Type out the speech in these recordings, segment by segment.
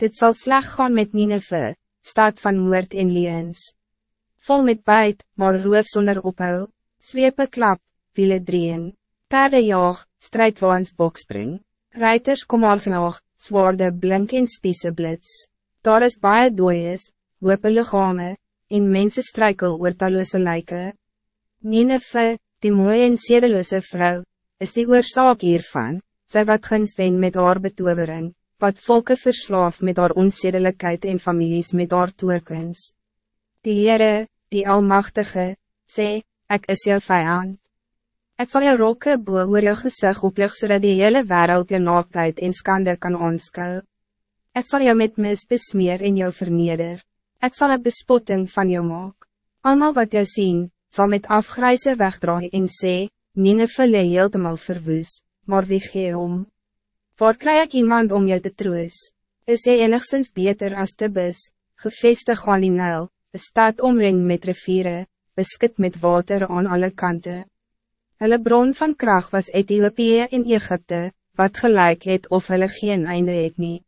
Dit zal sleg gaan met Nineveh, staat van moord en leens. Vol met bijt, maar roof zonder ophou, zweepe klap, wiele drieën, perde jaag, strijdwaans bokspring, reiters kom al genaag, zwaarde blink en spiese blits. Daar is baie dooies, hoope lichame, en mense struikel oor talloze lijken. Nineveh, die mooie en sedeloze vrouw, is die oorzaak hiervan, sy wat guns wen met haar betovering, wat volke verslaaf met haar onzedelijkheid en families met haar toerkens. Die Heere, die Almachtige, sê, ik is jou vijand. Ik zal jou rokke boe oor jou gezicht oplig, zodat die hele wereld jou naaktheid en skande kan aanskou. Ik zal jou met mis besmeer en jou verneder. Ik zal een bespotting van jou maak. Allemaal wat jou zien, zal met afgrijzen wegdraaien en sê, Nineveh lee heeltemal verwoes, maar wie gee om? Waar krijg ik iemand om jou te troos? Is jy enigszins beter als te bus, gevestig aan die Nijl, bestaat omring met riviere, beskit met water aan alle kanten. Hulle bron van kracht was Ethiopië in Egypte, wat gelijk het of hulle geen einde het nie.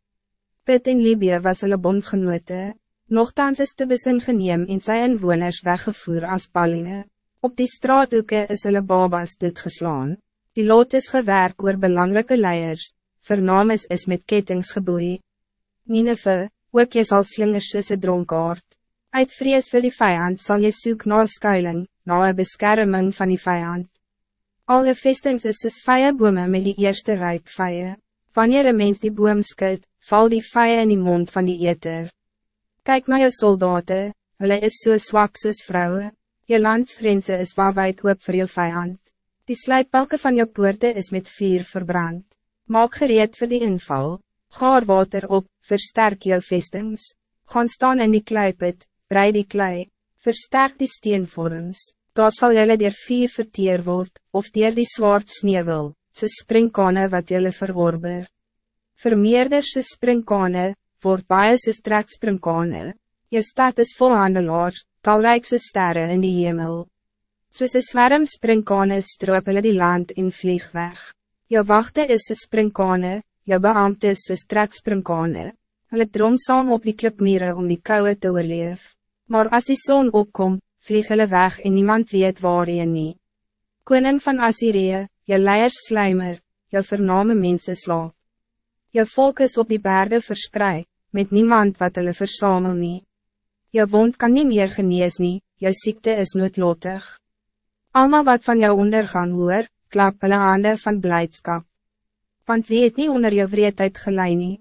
Pit in Libië was hulle bondgenote, nogthans is te besin geneem en sy inwoners weggevoer als ballinge. Op die straathoeke is hulle babas doodgeslaan. Die lot is gewerk oor belangrijke leiers, vernames is met kettings geboei. Nineve, ook jy sal slingers een dronkaard. Uit vrees vir die vijand zal je soek na skuiling, na een beskerming van die vijand. Alle vestings is soos vije bome met die eerste rijp vije. Wanneer een mens die boom skit, val die vije in die mond van die eter. Kijk naar je soldaten, hulle is so zwak soos vrouwen. Je landsgrense is waarwijd hoop voor je vijand. Die slijpbalken van je poorte is met vuur verbrand. Maak gereed voor die inval. Gaar water op, versterk jou vestings. Gaan staan in die kleipet, brei die klei. Versterk die steenvorms. Daar zal jullie dier vier verteer word, of dier die zwart sneeuwel, ze springkane wat jullie verworber. Vermeerders springkane, word baie soos trekspringkane. Je stad is vol handelaars, talrijk soos sterre in die hemel. Soos een swerm springkane stroop hulle die land en vlieg weg. Jou wachte is soos springkane, jou beambte is soos trekspringkane. Hulle drom saam op die klipmere om die koude te oorleef. Maar als die zon opkom, vlieg hulle weg en niemand weet waar je nie. Koning van Assyrië, je leiers slijmer, jou vername mensen slaap. Jou volk is op die bergen verspreid, met niemand wat hulle versamel nie. Jou wond kan niet meer genees nie, jou ziekte is noodlotig. Alma wat van jou ondergaan hoor, klap hulle hande van blijdschap. Want wie het nie onder jou vreedheid gelei nie,